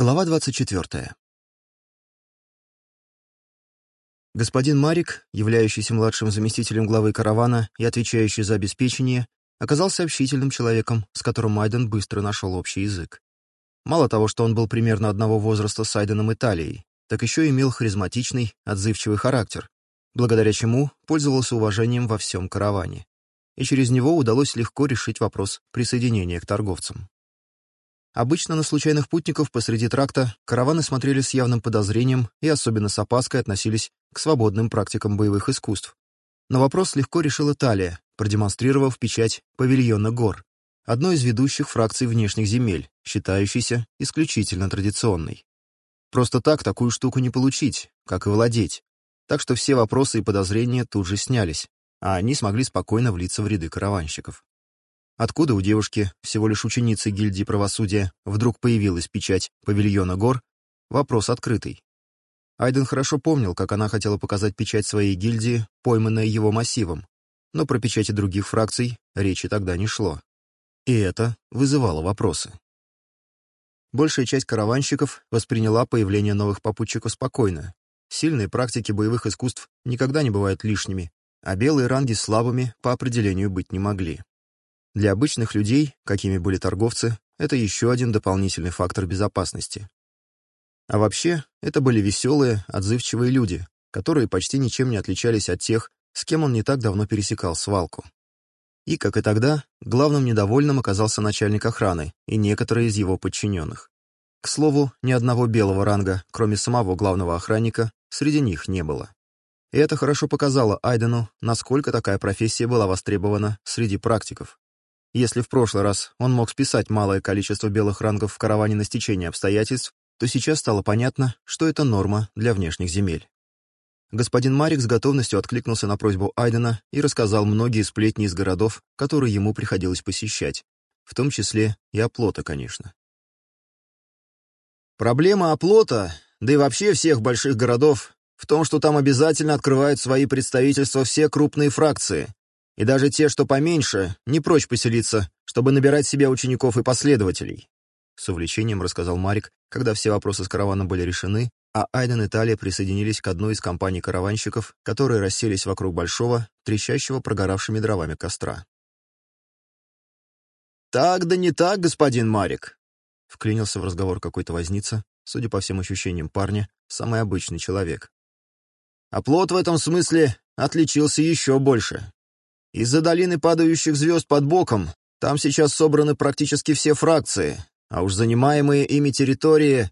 Глава 24. Господин Марик, являющийся младшим заместителем главы каравана и отвечающий за обеспечение, оказался общительным человеком, с которым Майден быстро нашел общий язык. Мало того, что он был примерно одного возраста с Айденом Италией, так еще имел харизматичный, отзывчивый характер, благодаря чему пользовался уважением во всем караване. И через него удалось легко решить вопрос присоединения к торговцам. Обычно на случайных путников посреди тракта караваны смотрели с явным подозрением и особенно с опаской относились к свободным практикам боевых искусств. Но вопрос легко решила Талия, продемонстрировав печать павильона гор, одной из ведущих фракций внешних земель, считающейся исключительно традиционной. Просто так такую штуку не получить, как и владеть. Так что все вопросы и подозрения тут же снялись, а они смогли спокойно влиться в ряды караванщиков откуда у девушки, всего лишь ученицы гильдии правосудия, вдруг появилась печать павильона гор, вопрос открытый. Айден хорошо помнил, как она хотела показать печать своей гильдии, пойманная его массивом, но про печати других фракций речи тогда не шло. И это вызывало вопросы. Большая часть караванщиков восприняла появление новых попутчиков спокойно. Сильные практики боевых искусств никогда не бывают лишними, а белые ранги слабыми по определению быть не могли. Для обычных людей, какими были торговцы, это еще один дополнительный фактор безопасности. А вообще, это были веселые, отзывчивые люди, которые почти ничем не отличались от тех, с кем он не так давно пересекал свалку. И, как и тогда, главным недовольным оказался начальник охраны и некоторые из его подчиненных. К слову, ни одного белого ранга, кроме самого главного охранника, среди них не было. И это хорошо показало Айдену, насколько такая профессия была востребована среди практиков. Если в прошлый раз он мог списать малое количество белых рангов в караване на стечение обстоятельств, то сейчас стало понятно, что это норма для внешних земель. Господин Марик с готовностью откликнулся на просьбу Айдена и рассказал многие сплетни из городов, которые ему приходилось посещать, в том числе и оплота, конечно. Проблема оплота, да и вообще всех больших городов, в том, что там обязательно открывают свои представительства все крупные фракции, и даже те, что поменьше, не прочь поселиться, чтобы набирать себе учеников и последователей. С увлечением рассказал Марик, когда все вопросы с караваном были решены, а Айден и Талия присоединились к одной из компаний караванщиков, которые расселись вокруг большого, трещащего прогоравшими дровами костра. «Так да не так, господин Марик!» — вклинился в разговор какой-то возница, судя по всем ощущениям парня, самый обычный человек. «А «Оплот в этом смысле отличился еще больше. Из-за долины падающих звезд под боком там сейчас собраны практически все фракции, а уж занимаемые ими территории...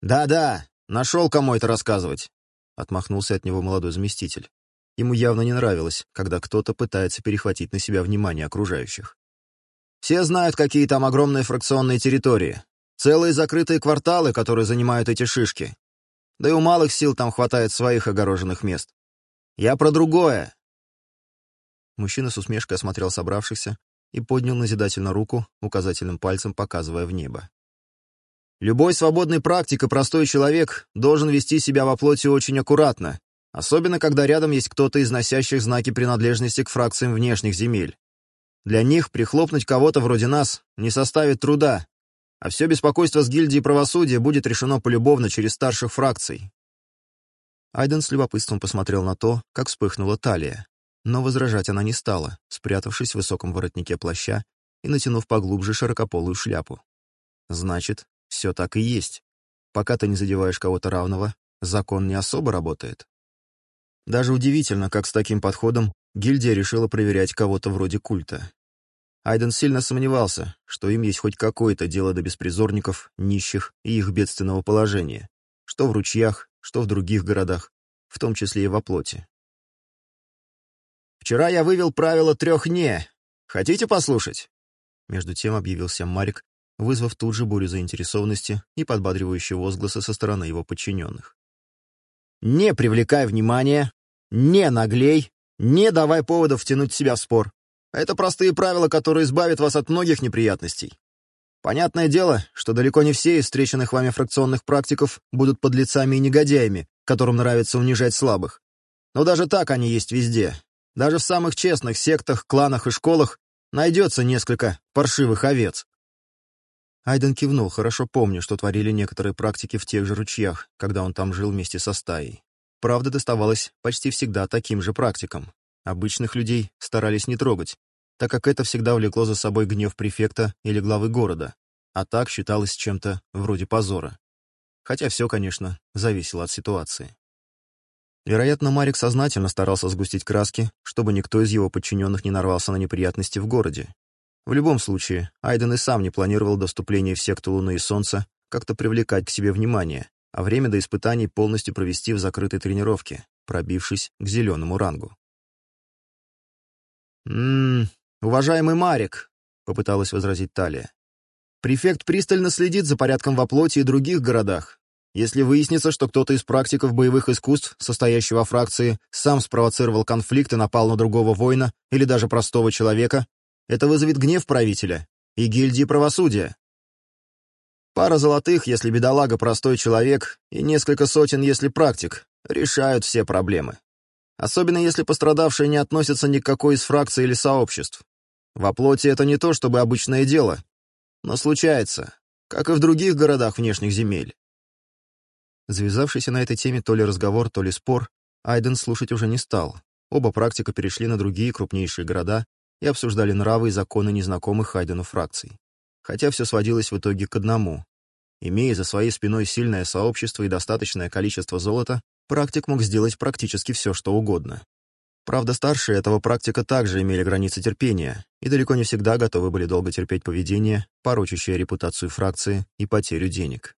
«Да-да, нашел кому это рассказывать», — отмахнулся от него молодой заместитель. Ему явно не нравилось, когда кто-то пытается перехватить на себя внимание окружающих. «Все знают, какие там огромные фракционные территории. Целые закрытые кварталы, которые занимают эти шишки. Да и у малых сил там хватает своих огороженных мест. Я про другое. Мужчина с усмешкой осмотрел собравшихся и поднял назидательно руку, указательным пальцем показывая в небо. «Любой свободный практик и простой человек должен вести себя во плоти очень аккуратно, особенно когда рядом есть кто-то из носящих знаки принадлежности к фракциям внешних земель. Для них прихлопнуть кого-то вроде нас не составит труда, а все беспокойство с гильдией правосудия будет решено полюбовно через старших фракций». Айден с любопытством посмотрел на то, как вспыхнула талия. Но возражать она не стала, спрятавшись в высоком воротнике плаща и натянув поглубже широкополую шляпу. Значит, все так и есть. Пока ты не задеваешь кого-то равного, закон не особо работает. Даже удивительно, как с таким подходом гильдия решила проверять кого-то вроде культа. Айден сильно сомневался, что им есть хоть какое-то дело до беспризорников, нищих и их бедственного положения, что в ручьях, что в других городах, в том числе и во плоти. Вчера я вывел правило трех «не». Хотите послушать?» Между тем объявился Марик, вызвав тут же бурю заинтересованности и подбадривающие возгласы со стороны его подчиненных. «Не привлекай внимания, не наглей, не давай поводов втянуть себя в спор. Это простые правила, которые избавят вас от многих неприятностей. Понятное дело, что далеко не все из встреченных вами фракционных практиков будут подлецами и негодяями, которым нравится унижать слабых. Но даже так они есть везде, даже в самых честных сектах, кланах и школах найдется несколько паршивых овец. Айден кивнул, хорошо помню, что творили некоторые практики в тех же ручьях, когда он там жил вместе со стаей. Правда доставалась почти всегда таким же практикам. Обычных людей старались не трогать, так как это всегда влекло за собой гнев префекта или главы города, а так считалось чем-то вроде позора. Хотя все, конечно, зависело от ситуации. Вероятно, Марик сознательно старался сгустить краски, чтобы никто из его подчиненных не нарвался на неприятности в городе. В любом случае, Айден и сам не планировал до вступления в секту Луны и Солнца как-то привлекать к себе внимание, а время до испытаний полностью провести в закрытой тренировке, пробившись к зеленому рангу. «М-м, уважаемый Марик», — попыталась возразить Талия, «префект пристально следит за порядком во плоти и других городах. Если выяснится, что кто-то из практиков боевых искусств, состоящего во фракции, сам спровоцировал конфликт и напал на другого воина или даже простого человека, это вызовет гнев правителя и гильдии правосудия. Пара золотых, если бедолага простой человек, и несколько сотен, если практик, решают все проблемы. Особенно если пострадавшие не относятся ни к какой из фракций или сообществ. Во плоти это не то чтобы обычное дело, но случается, как и в других городах внешних земель. Завязавшийся на этой теме то ли разговор, то ли спор, Айден слушать уже не стал. Оба практика перешли на другие крупнейшие города и обсуждали нравы и законы незнакомых Айдену фракций. Хотя все сводилось в итоге к одному. Имея за своей спиной сильное сообщество и достаточное количество золота, практик мог сделать практически все, что угодно. Правда, старшие этого практика также имели границы терпения и далеко не всегда готовы были долго терпеть поведение, порочащее репутацию фракции и потерю денег.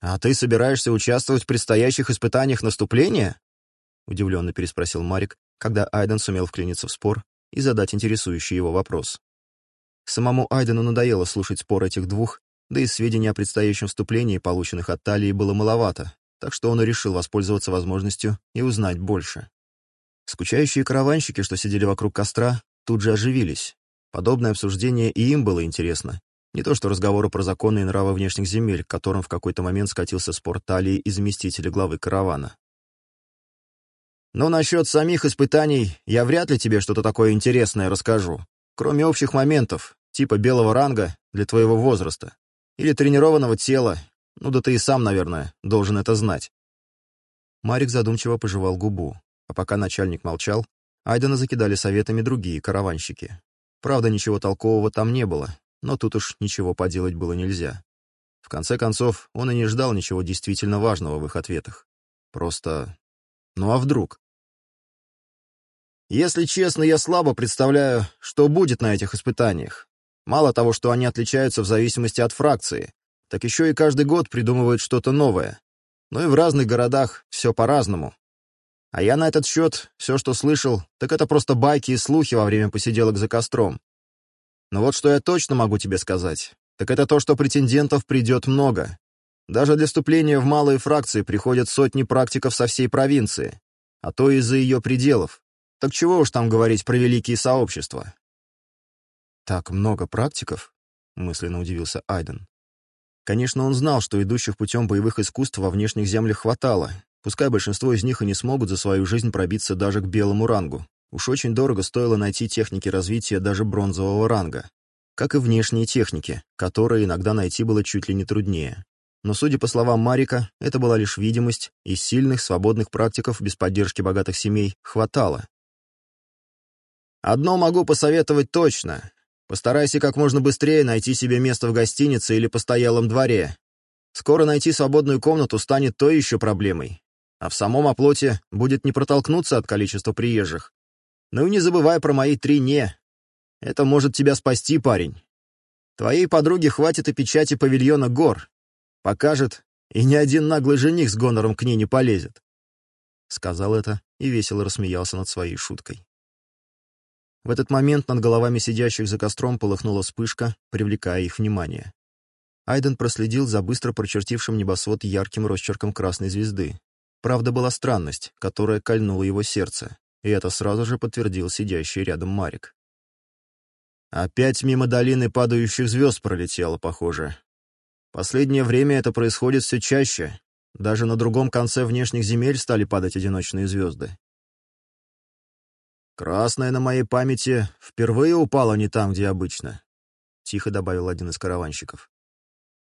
«А ты собираешься участвовать в предстоящих испытаниях наступления?» — удивленно переспросил Марик, когда Айден сумел вклиниться в спор и задать интересующий его вопрос. Самому Айдену надоело слушать спор этих двух, да и сведений о предстоящем вступлении, полученных от Талии, было маловато, так что он и решил воспользоваться возможностью и узнать больше. Скучающие караванщики, что сидели вокруг костра, тут же оживились. Подобное обсуждение и им было интересно, не то что разговору про законы и нравы внешних земель, к которым в какой-то момент скатился спор талии и заместителя главы каравана. Но насчет самих испытаний я вряд ли тебе что-то такое интересное расскажу, кроме общих моментов, типа белого ранга для твоего возраста или тренированного тела, ну да ты и сам, наверное, должен это знать. Марик задумчиво пожевал губу, а пока начальник молчал, Айдена закидали советами другие караванщики. Правда, ничего толкового там не было, но тут уж ничего поделать было нельзя. В конце концов, он и не ждал ничего действительно важного в их ответах. Просто... Ну а вдруг? Если честно, я слабо представляю, что будет на этих испытаниях. Мало того, что они отличаются в зависимости от фракции, так еще и каждый год придумывают что-то новое. Ну и в разных городах все по-разному. А я на этот счет все, что слышал, так это просто байки и слухи во время посиделок за костром. Но вот что я точно могу тебе сказать, так это то, что претендентов придет много. Даже для вступления в малые фракции приходят сотни практиков со всей провинции, а то и за ее пределов. Так чего уж там говорить про великие сообщества? «Так много практиков?» — мысленно удивился Айден. Конечно, он знал, что идущих путем боевых искусств во внешних землях хватало, пускай большинство из них и не смогут за свою жизнь пробиться даже к белому рангу. Уж очень дорого стоило найти техники развития даже бронзового ранга, как и внешние техники, которые иногда найти было чуть ли не труднее. Но, судя по словам Марика, это была лишь видимость, и сильных свободных практиков без поддержки богатых семей хватало. «Одно могу посоветовать точно. Постарайся как можно быстрее найти себе место в гостинице или постоялом дворе. Скоро найти свободную комнату станет той еще проблемой. А в самом оплоте будет не протолкнуться от количества приезжих, ну и не забывай про мои три «не». Это может тебя спасти, парень. Твоей подруге хватит и печати павильона гор. Покажет, и ни один наглый жених с гонором к ней не полезет. Сказал это и весело рассмеялся над своей шуткой. В этот момент над головами сидящих за костром полыхнула вспышка, привлекая их внимание. Айден проследил за быстро прочертившим небосвод ярким росчерком красной звезды. Правда, была странность, которая кольнула его сердце и это сразу же подтвердил сидящий рядом Марик. Опять мимо долины падающих звезд пролетело, похоже. Последнее время это происходит все чаще. Даже на другом конце внешних земель стали падать одиночные звезды. «Красная на моей памяти впервые упала не там, где обычно», — тихо добавил один из караванщиков.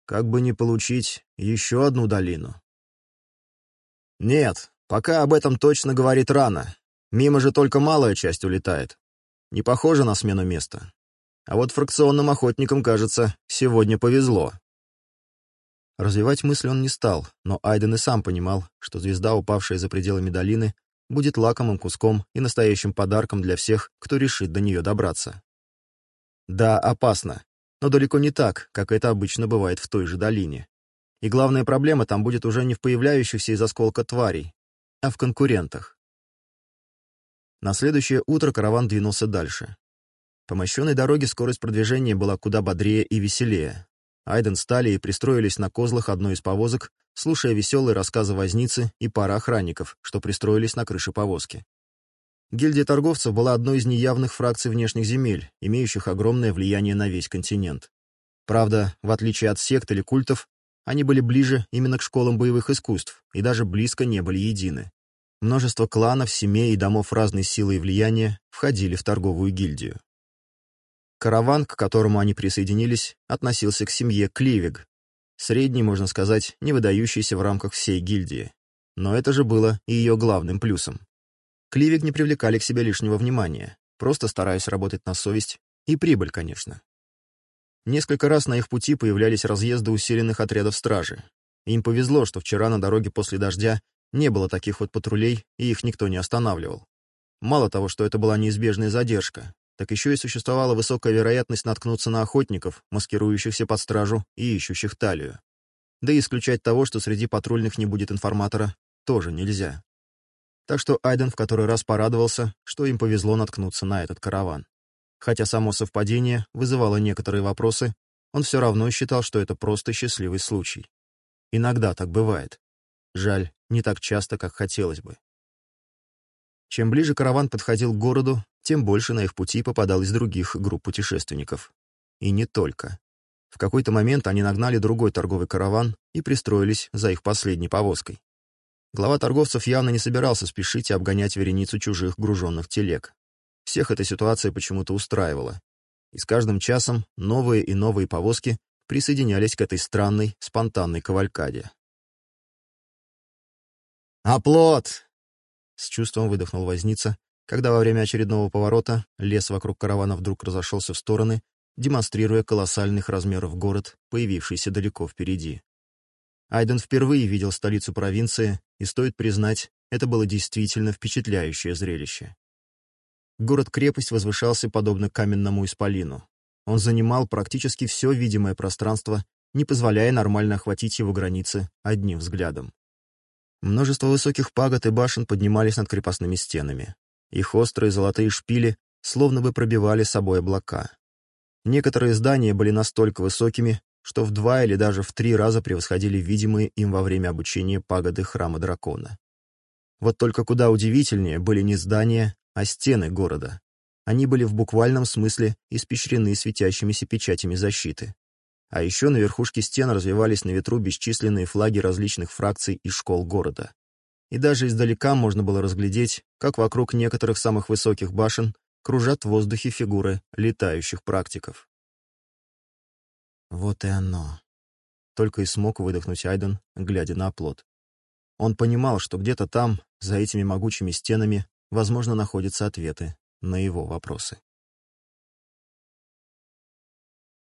«Как бы не получить еще одну долину». «Нет, пока об этом точно говорит рано. Мимо же только малая часть улетает. Не похоже на смену места. А вот фракционным охотникам, кажется, сегодня повезло. Развивать мысль он не стал, но Айден и сам понимал, что звезда, упавшая за пределами долины, будет лакомым куском и настоящим подарком для всех, кто решит до нее добраться. Да, опасно, но далеко не так, как это обычно бывает в той же долине. И главная проблема там будет уже не в появляющихся из осколка тварей, а в конкурентах. На следующее утро караван двинулся дальше. По мощенной дороге скорость продвижения была куда бодрее и веселее. Айден стали и пристроились на козлах одной из повозок, слушая веселые рассказы возницы и пара охранников, что пристроились на крыше повозки. Гильдия торговцев была одной из неявных фракций внешних земель, имеющих огромное влияние на весь континент. Правда, в отличие от сект или культов, они были ближе именно к школам боевых искусств и даже близко не были едины. Множество кланов, семей и домов разной силы и влияния входили в торговую гильдию. Караван, к которому они присоединились, относился к семье Кливиг, средний, можно сказать, не выдающийся в рамках всей гильдии. Но это же было и ее главным плюсом. Кливик не привлекали к себе лишнего внимания, просто стараясь работать на совесть и прибыль, конечно. Несколько раз на их пути появлялись разъезды усиленных отрядов стражи. Им повезло, что вчера на дороге после дождя не было таких вот патрулей, и их никто не останавливал. Мало того, что это была неизбежная задержка, так еще и существовала высокая вероятность наткнуться на охотников, маскирующихся под стражу и ищущих талию. Да и исключать того, что среди патрульных не будет информатора, тоже нельзя. Так что Айден в который раз порадовался, что им повезло наткнуться на этот караван. Хотя само совпадение вызывало некоторые вопросы, он все равно считал, что это просто счастливый случай. Иногда так бывает. Жаль, не так часто, как хотелось бы. Чем ближе караван подходил к городу, тем больше на их пути попадалось других групп путешественников. И не только. В какой-то момент они нагнали другой торговый караван и пристроились за их последней повозкой. Глава торговцев явно не собирался спешить и обгонять вереницу чужих груженных телег. Всех эта ситуация почему-то устраивала. И с каждым часом новые и новые повозки присоединялись к этой странной, спонтанной кавалькаде. «Оплот!» — с чувством выдохнул возница, когда во время очередного поворота лес вокруг каравана вдруг разошелся в стороны, демонстрируя колоссальных размеров город, появившийся далеко впереди. Айден впервые видел столицу провинции, и, стоит признать, это было действительно впечатляющее зрелище. Город-крепость возвышался подобно каменному исполину. Он занимал практически все видимое пространство, не позволяя нормально охватить его границы одним взглядом. Множество высоких пагод и башен поднимались над крепостными стенами. Их острые золотые шпили словно бы пробивали собой облака. Некоторые здания были настолько высокими, что в два или даже в три раза превосходили видимые им во время обучения пагоды храма дракона. Вот только куда удивительнее были не здания, а стены города. Они были в буквальном смысле испещрены светящимися печатями защиты. А еще на верхушке стен развивались на ветру бесчисленные флаги различных фракций и школ города. И даже издалека можно было разглядеть, как вокруг некоторых самых высоких башен кружат в воздухе фигуры летающих практиков. «Вот и оно», — только и смог выдохнуть Айден, глядя на оплот. Он понимал, что где-то там, за этими могучими стенами, возможно, находятся ответы на его вопросы.